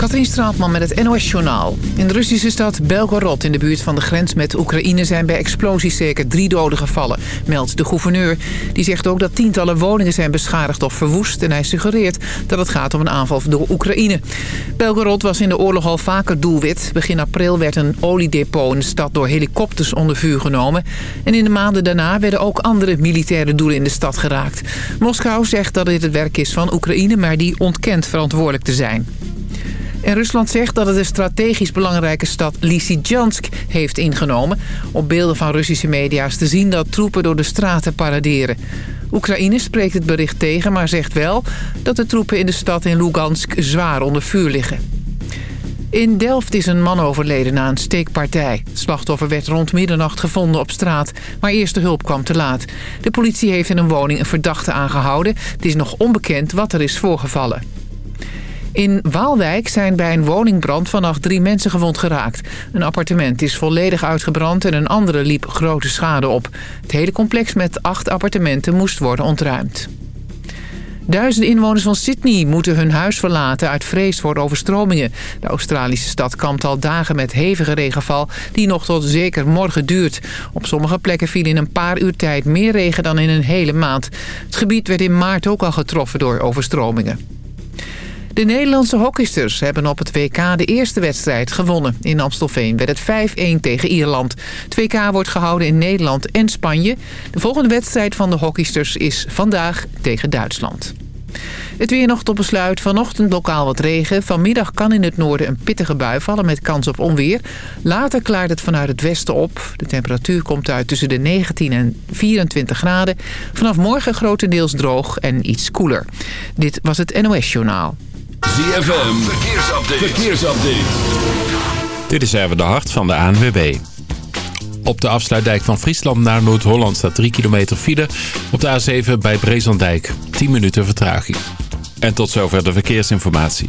Katrien Straatman met het NOS-journaal. In de Russische stad Belgorod in de buurt van de grens met Oekraïne... zijn bij explosies zeker drie doden gevallen, meldt de gouverneur. Die zegt ook dat tientallen woningen zijn beschadigd of verwoest... en hij suggereert dat het gaat om een aanval door Oekraïne. Belgorod was in de oorlog al vaker doelwit. Begin april werd een oliedepot in de stad door helikopters onder vuur genomen. En in de maanden daarna werden ook andere militaire doelen in de stad geraakt. Moskou zegt dat dit het werk is van Oekraïne... maar die ontkent verantwoordelijk te zijn. Rusland zegt dat het de strategisch belangrijke stad Lysychansk heeft ingenomen. Op beelden van Russische media is te zien dat troepen door de straten paraderen. Oekraïne spreekt het bericht tegen, maar zegt wel dat de troepen in de stad in Lugansk zwaar onder vuur liggen. In Delft is een man overleden na een steekpartij. Het slachtoffer werd rond middernacht gevonden op straat, maar eerste hulp kwam te laat. De politie heeft in een woning een verdachte aangehouden. Het is nog onbekend wat er is voorgevallen. In Waalwijk zijn bij een woningbrand vannacht drie mensen gewond geraakt. Een appartement is volledig uitgebrand en een andere liep grote schade op. Het hele complex met acht appartementen moest worden ontruimd. Duizenden inwoners van Sydney moeten hun huis verlaten uit vrees voor overstromingen. De Australische stad kampt al dagen met hevige regenval die nog tot zeker morgen duurt. Op sommige plekken viel in een paar uur tijd meer regen dan in een hele maand. Het gebied werd in maart ook al getroffen door overstromingen. De Nederlandse hockeysters hebben op het WK de eerste wedstrijd gewonnen. In Amstelveen werd het 5-1 tegen Ierland. Het WK wordt gehouden in Nederland en Spanje. De volgende wedstrijd van de hockeysters is vandaag tegen Duitsland. Het weer nog tot besluit. Vanochtend lokaal wat regen. Vanmiddag kan in het noorden een pittige bui vallen met kans op onweer. Later klaart het vanuit het westen op. De temperatuur komt uit tussen de 19 en 24 graden. Vanaf morgen grotendeels droog en iets koeler. Dit was het NOS Journaal. ZFM, verkeersupdate. verkeersupdate. Dit is even de hart van de ANWB. Op de afsluitdijk van Friesland naar Noord-Holland staat 3 kilometer file. Op de A7 bij Brezandijk 10 minuten vertraging. En tot zover de verkeersinformatie.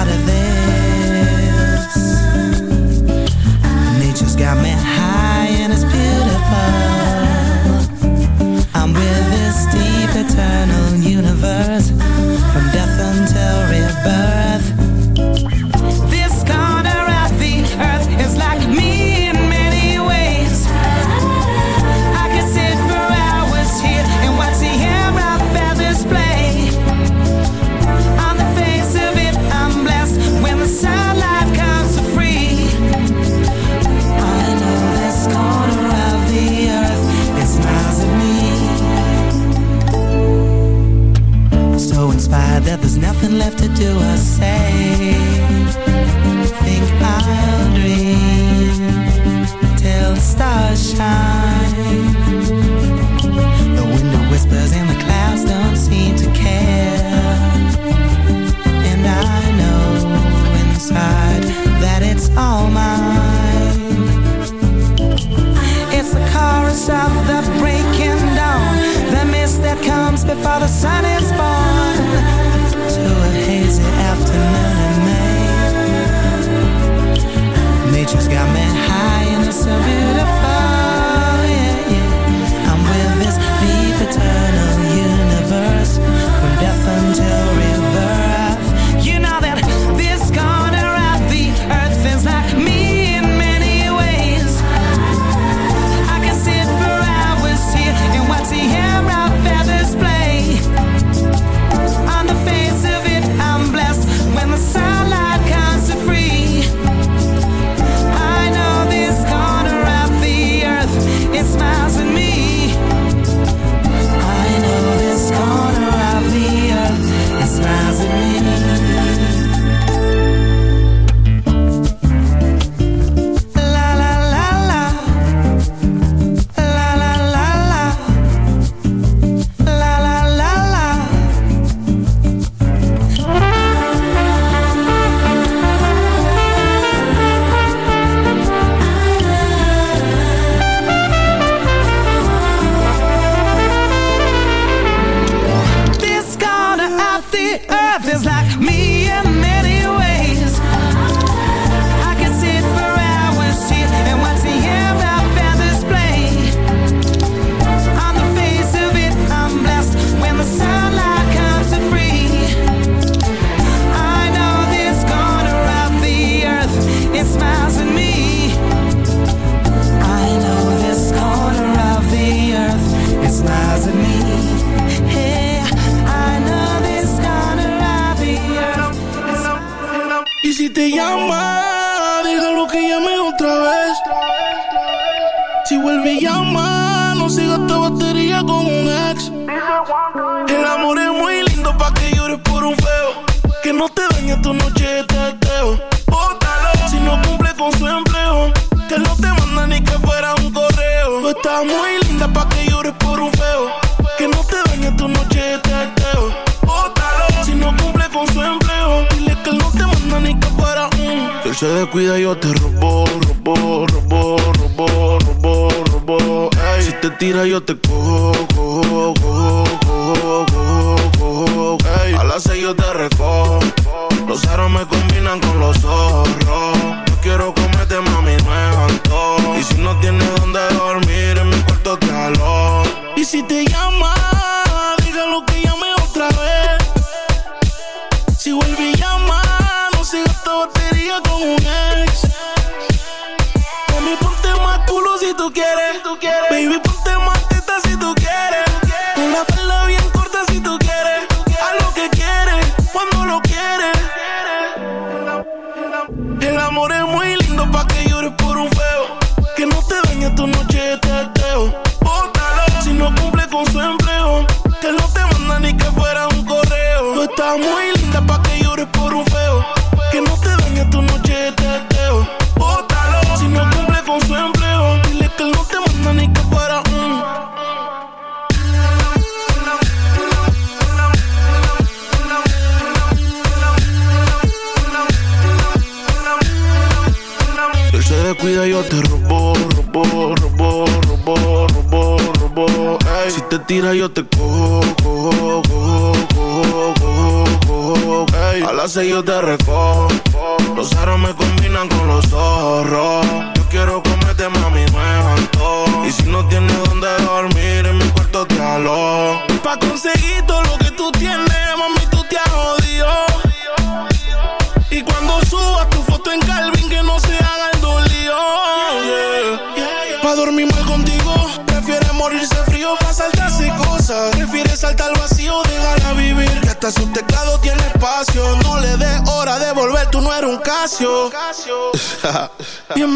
Before the sun is born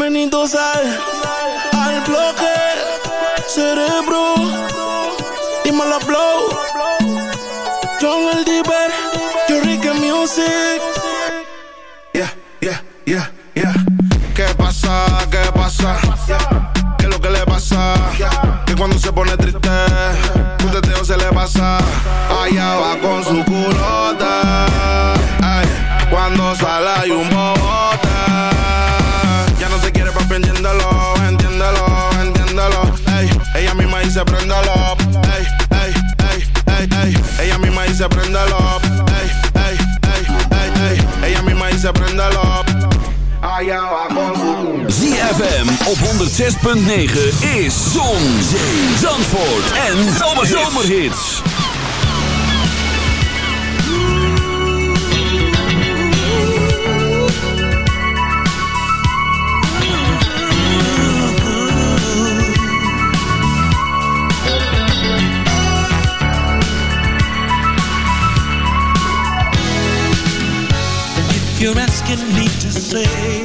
Bienvenidos al, al bloque cerebro. Dime la blow. John el Diver, Rica Music. Yeah, yeah, yeah, yeah. ¿Qué pasa? ¿Qué pasa? ¿Qué es lo que le pasa? Que cuando se pone triste, un teteo se le pasa. Allá va con su culota. Ay, cuando sale hay un bobote dice prendalo up. Ey, ey, ey, ey, ey. Ella misma dice prendalo up. Ey, ey, ey, ey, ey. Ella misma dice prendalo up. Allá va con. ZFM op 106.9 is Zon, Zee, Zandvoort en Zomerhits. Zomerhits. asking me to say.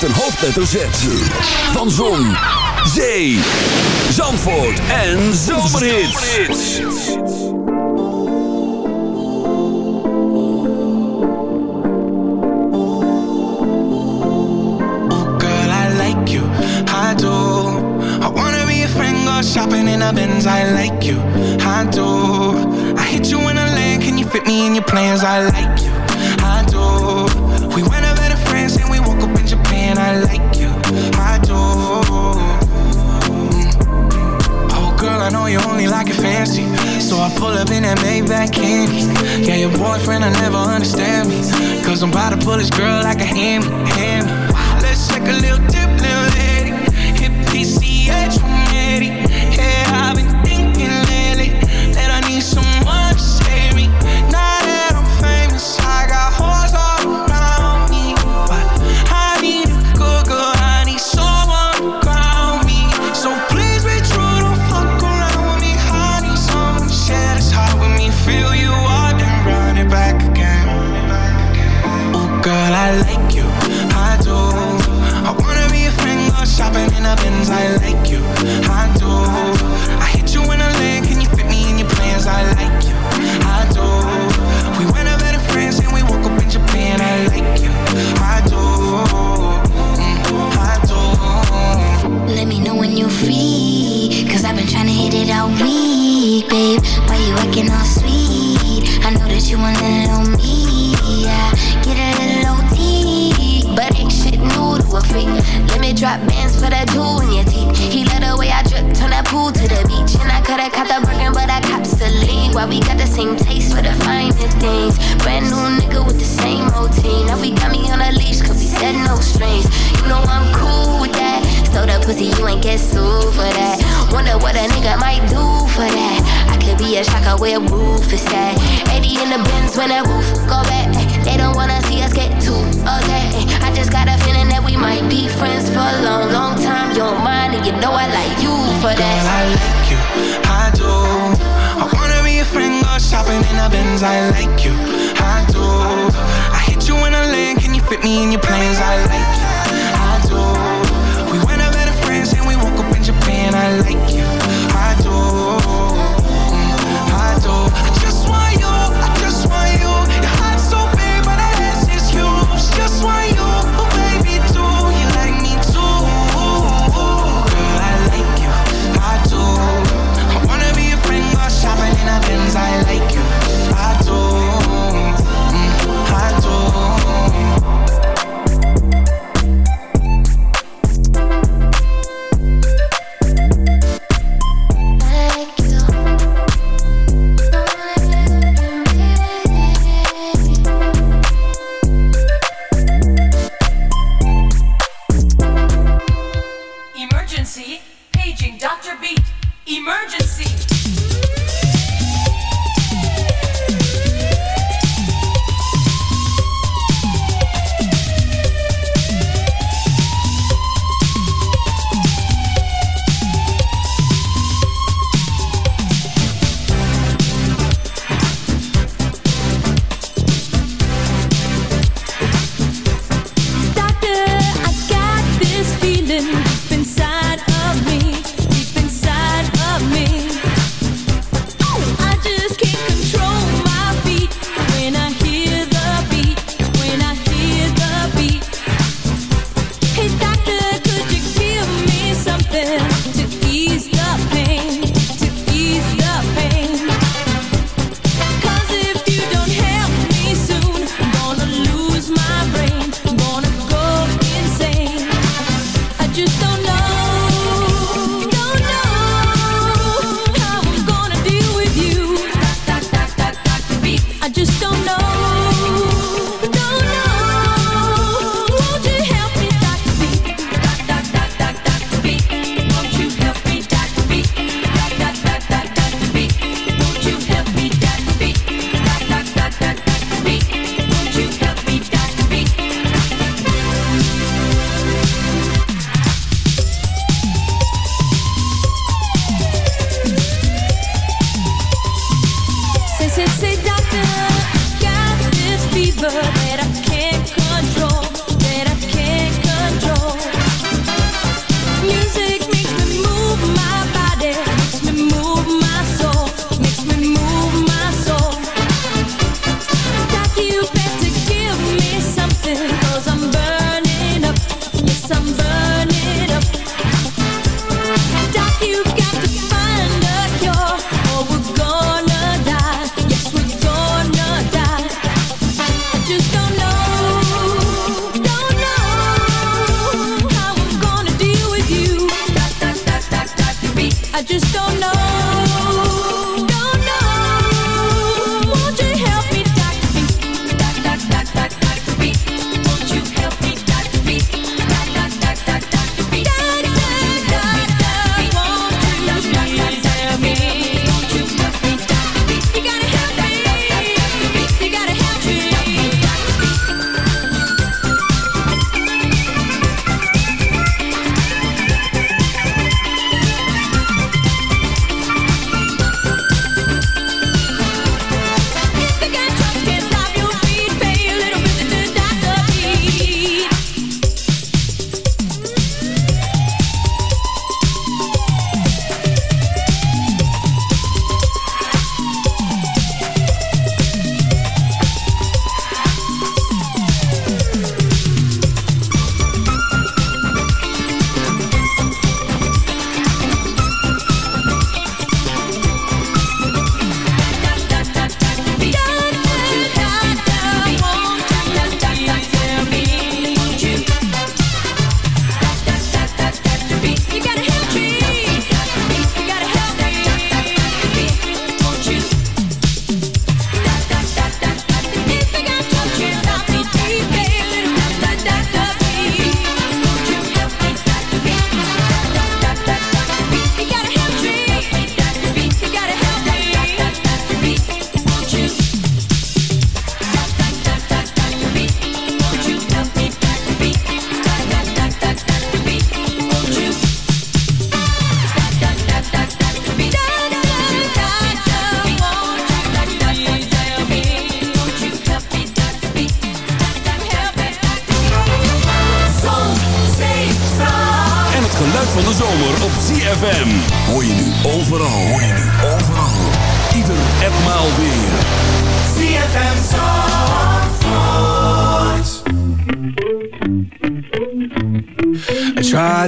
Met een hoofdletter Z. Van Zon, Zee, Zandvoort en Zomerhits. Oh, girl, I like you, I do. I wanna be a friend, shopping in a Benz. I like you, I do. I hit you in a land, can you fit me in your plans? I like you, I know you only like it fancy. So I pull up in that Maybach candy. Yeah, your boyfriend, I never understand me. Cause I'm about to pull this girl like a hammy, hammy. Let's take a little little I like you, I do. I wanna be a friend, go shopping in a Benz. I like you, I do. I hit you in a lane, can you fit me in your plans? I like you, I do. We went over to France and we woke up in Japan. I like you, I do. Mm, I do. Let me know when you're free. Cause I've been trying to hit it all week, babe. Why you acting all sweet? I know that you want a little me. Yeah, get a little Let me drop bands for that jewel in your teeth. He let the way I drip, turn that pool to the beach. And I coulda caught the Birkin, but I the lead. Why we got the same taste for the finer things. Brand new nigga with the same routine. Now we got me on a leash, cause we said no strings. You know I'm cool with that. So the pussy, you ain't get sued for that. Wonder what a nigga might do for that. I could be a shocker where roof is at. 80 in the bins when that roof go back. They don't wanna see us get too upset. I just got a feeling we might be friends for a long, long time. You don't mind, and you know I like you for Girl, that. I like you, I do. I wanna be a friend, go shopping in a Benz. I like you, I do. I hit you in a lane, can you fit me in your plans? I like you, I do. We went over to France and we woke up in Japan. I like you, happens, I like you.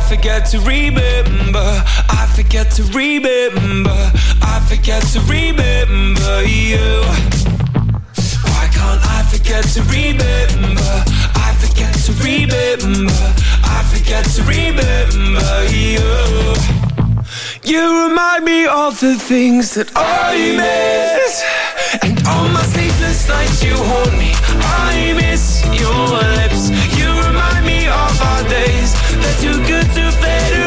I forget to remember? I forget to remember. I forget to remember you. Why can't I forget to remember? I forget to remember. I forget to remember you. You remind me of the things that I miss. And on my sleepless nights you haunt me. I miss your lips. Too good to fade away.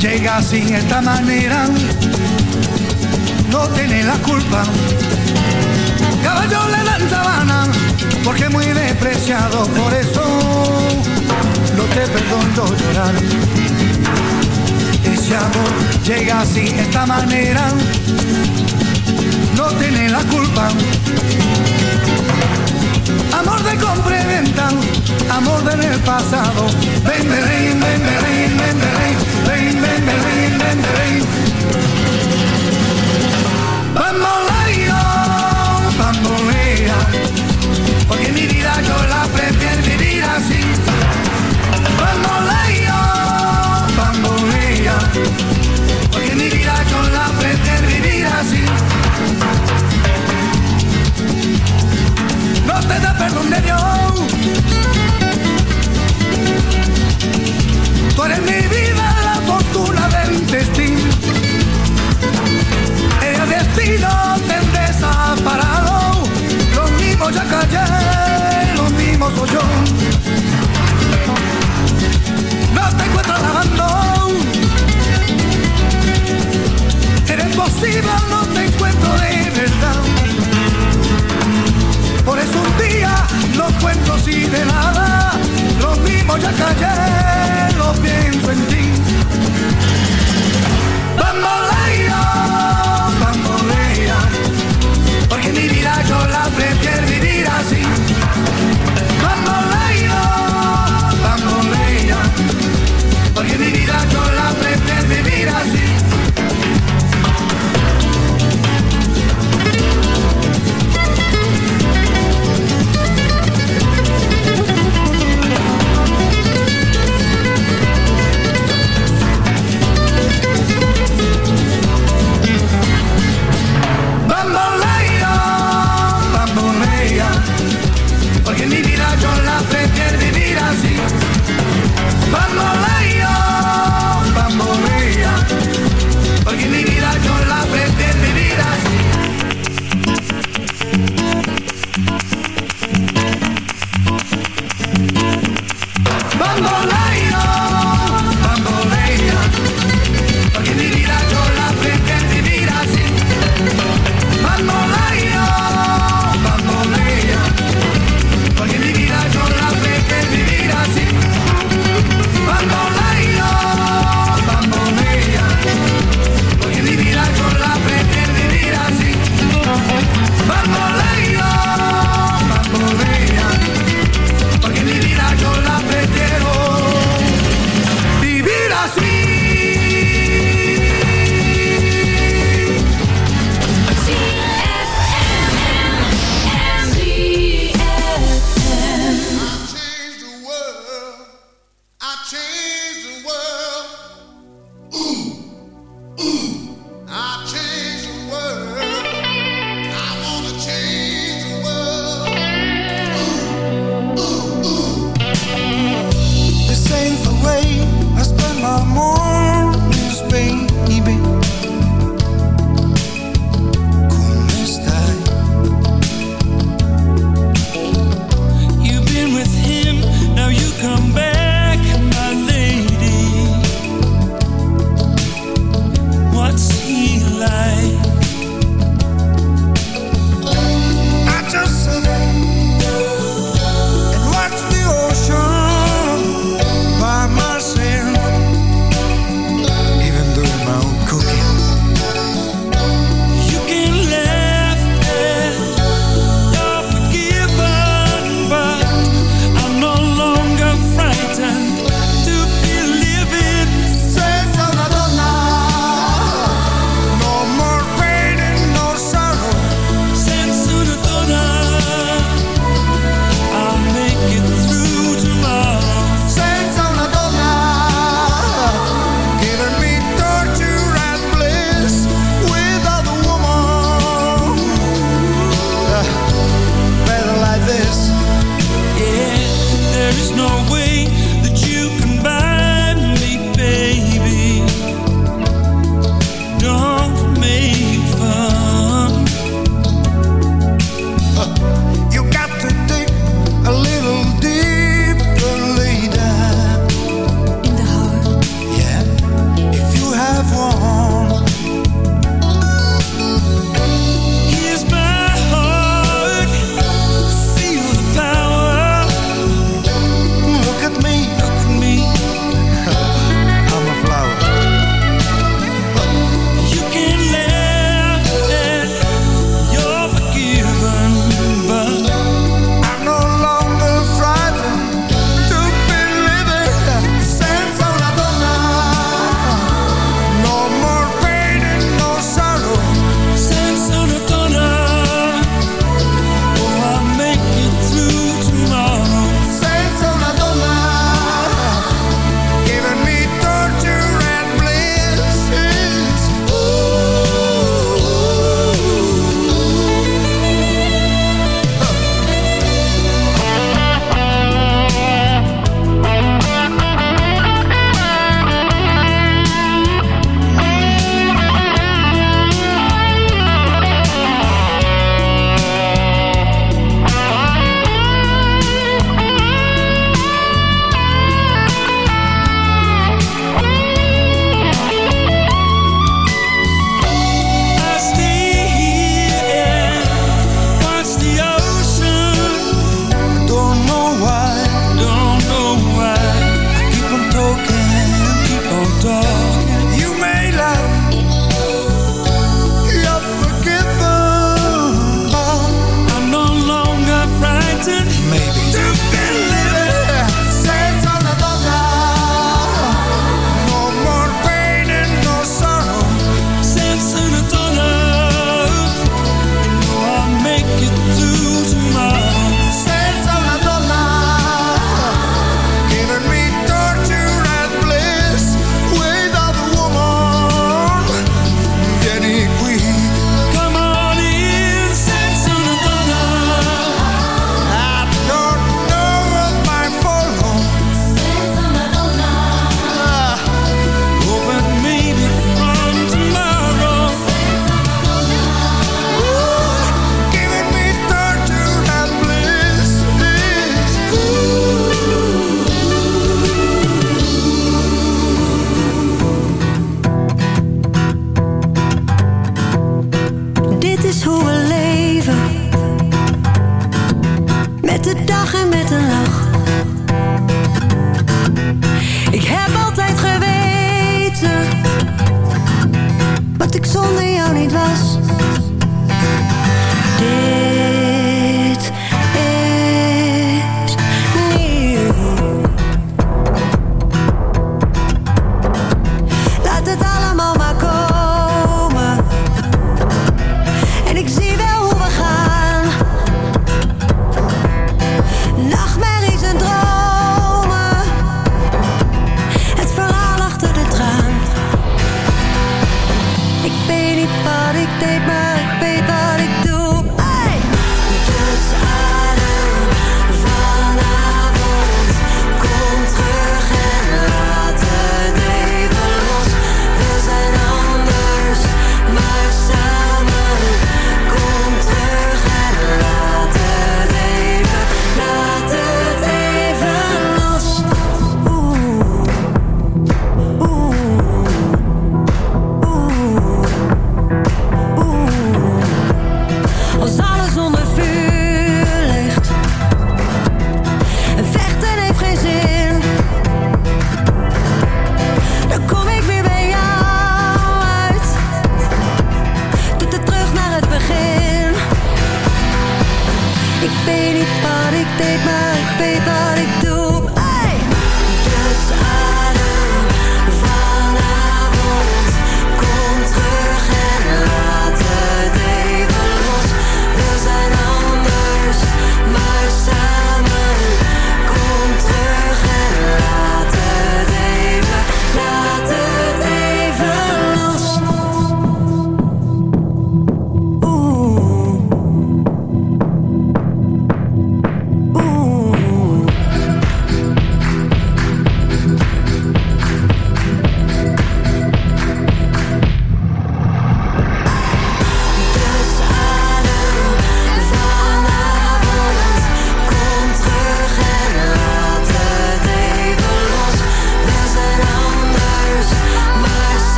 Llega de esta manera, no tiene la culpa. Caballo le dan sabana, porque muy despreciado, por eso no te perdono llorar. Ese amor llega de esta manera, no tiene la culpa. Amor de compra y venta, amor del el pasado. Ven, ven, ven, ven, ven, ven, ven, ven, ven, ven, ven, ven. Bamboleo, bambolea, porque mi vida yo la prefiero vivir así. Bamboleo, bambolea, no te da perdón de Dios. Tú eres mi vida, la fortuna del destino. El destino te desaparado. Lo mismo ya callé, lo mismo soy yo. No te encuentro lavando. Eres posible, no te encuentro de verdad. Por eso un día no cuento así de nada. Lo mismo ya callé, lo pienso en ti.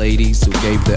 Ladies who gave their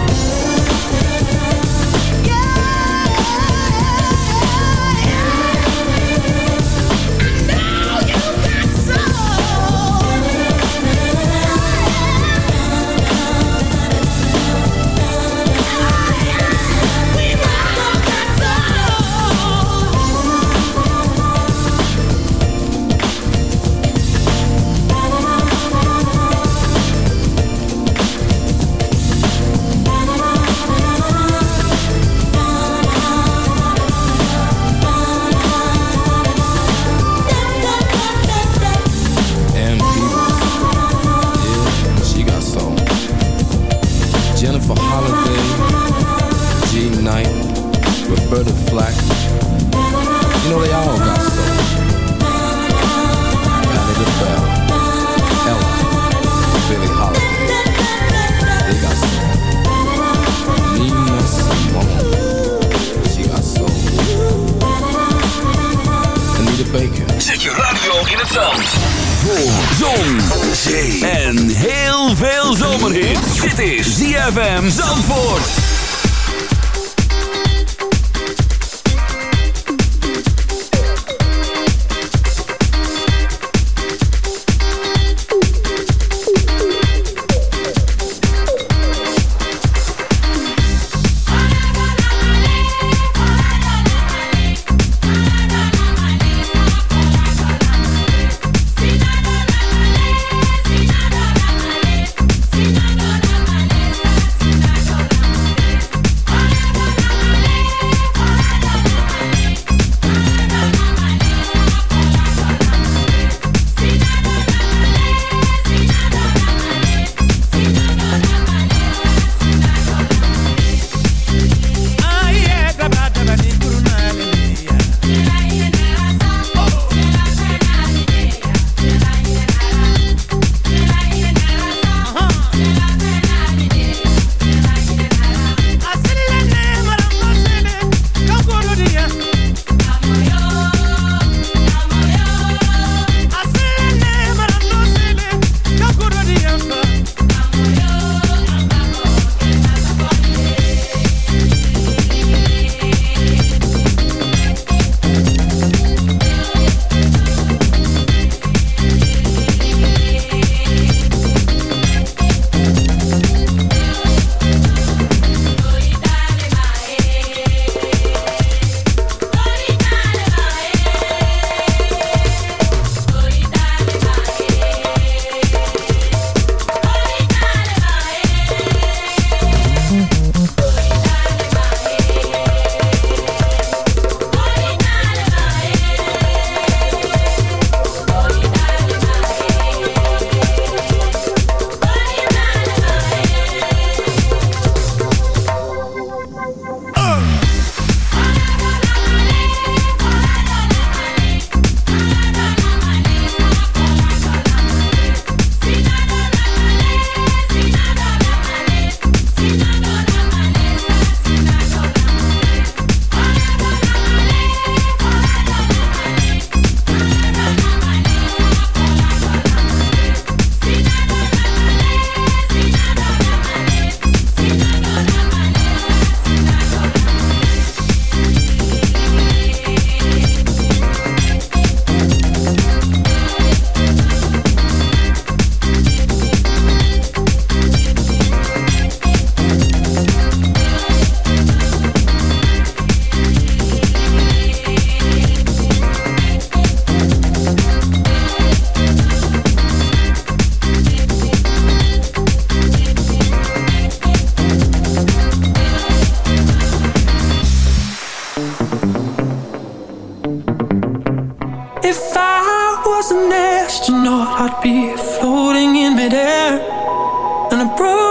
Roberta Flack, you know they all got soul. Patti LaBelle, Ella, Billie Holiday, they got soul. Nina Simone, she got soul. Anita Baker. Zet je radio in het zand. Voor zon, zee en heel veel zomerhit. Dit is ZFM Zandvoort.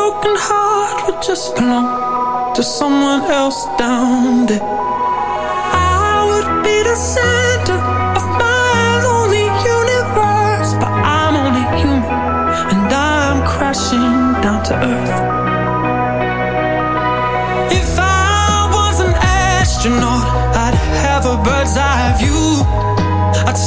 broken heart would just belong to someone else down there. I would be the center of my lonely universe, but I'm only human and I'm crashing down to earth. If I was an astronaut, I'd have a bird's eye view. I'd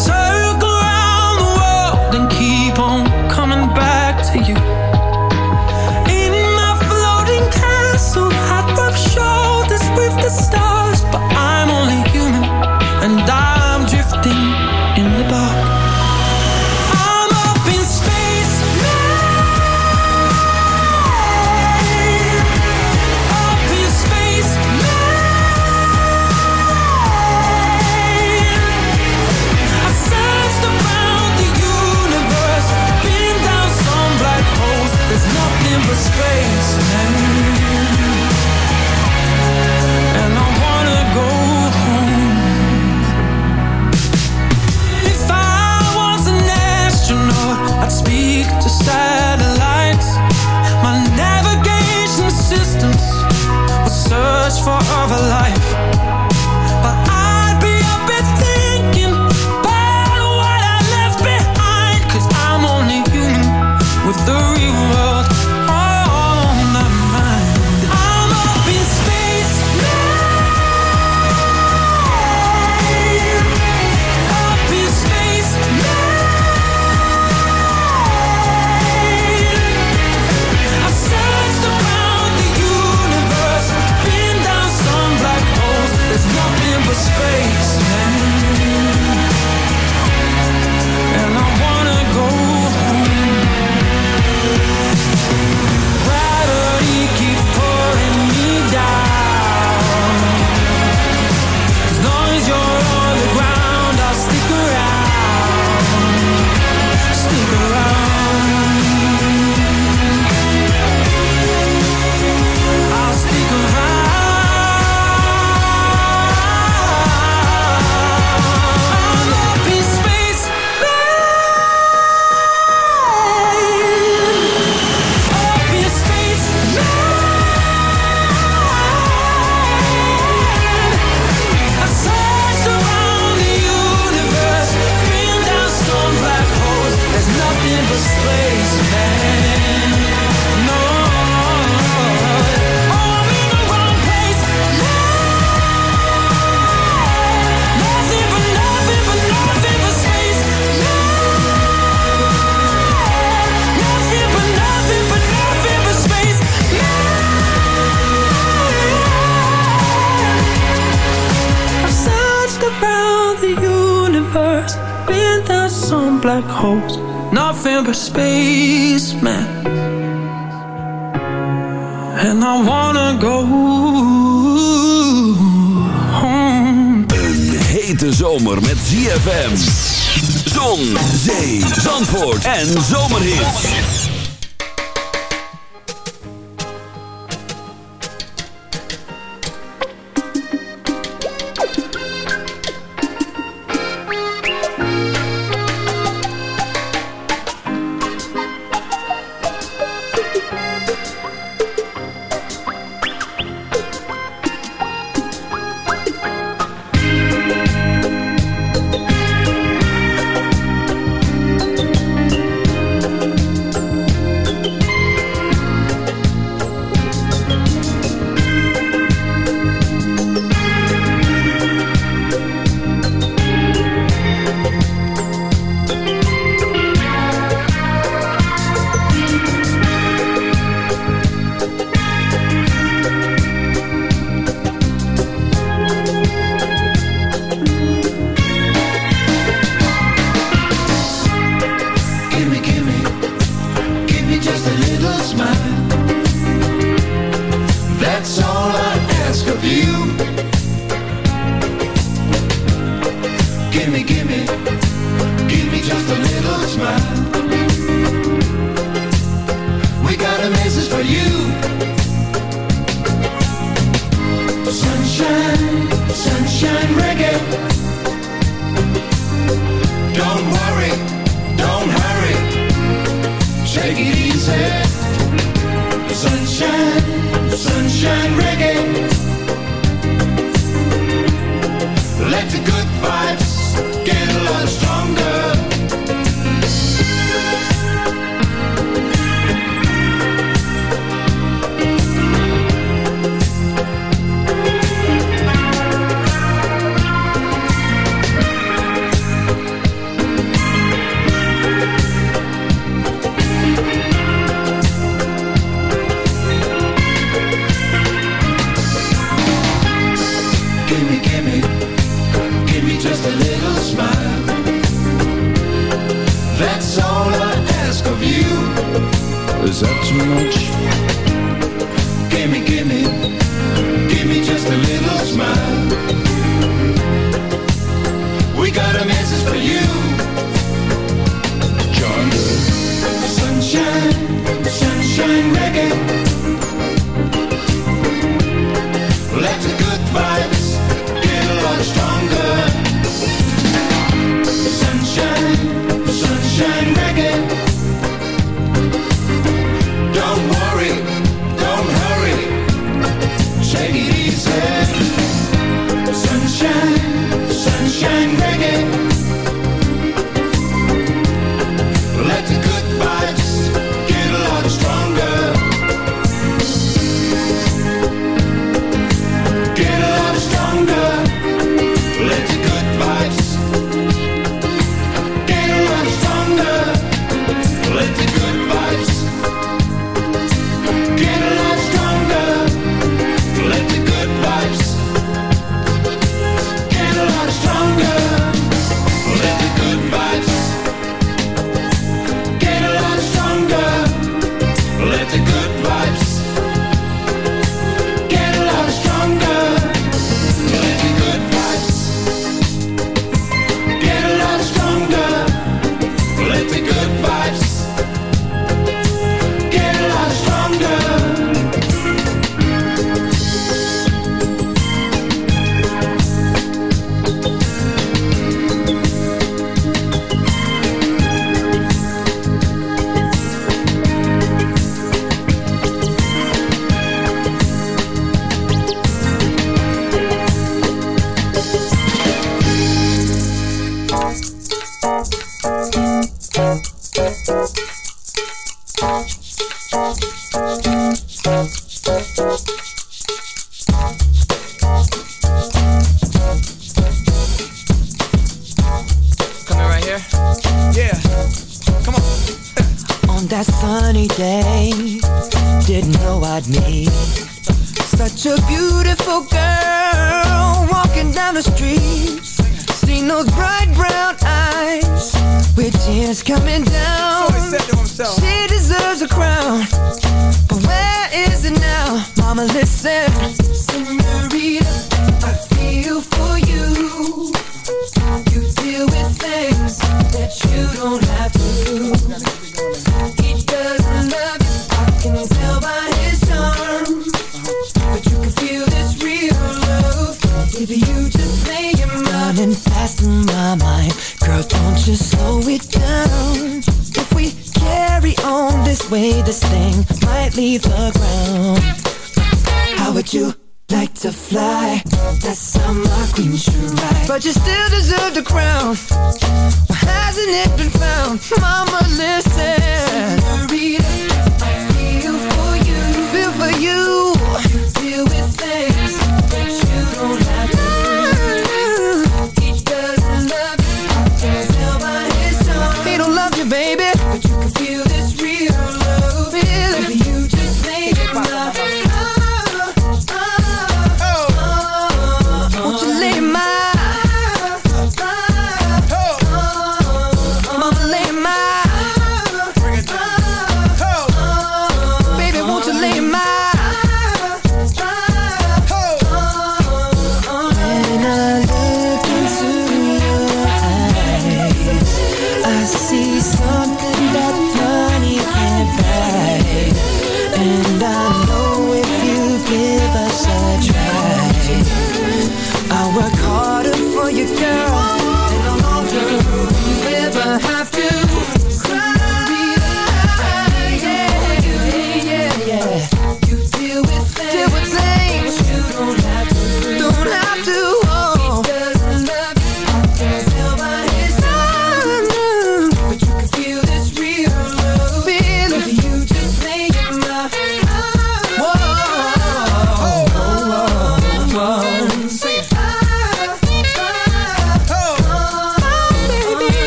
Is that too much?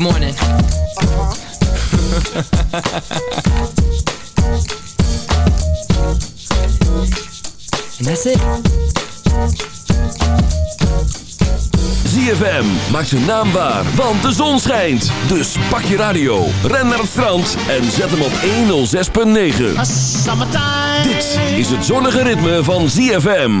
good morning. And that's it. ZFM maakt zijn naam waar, want de zon schijnt. Dus pak je radio, ren naar het strand en zet hem op 106.9. Dit is het zonnige ritme van ZFM.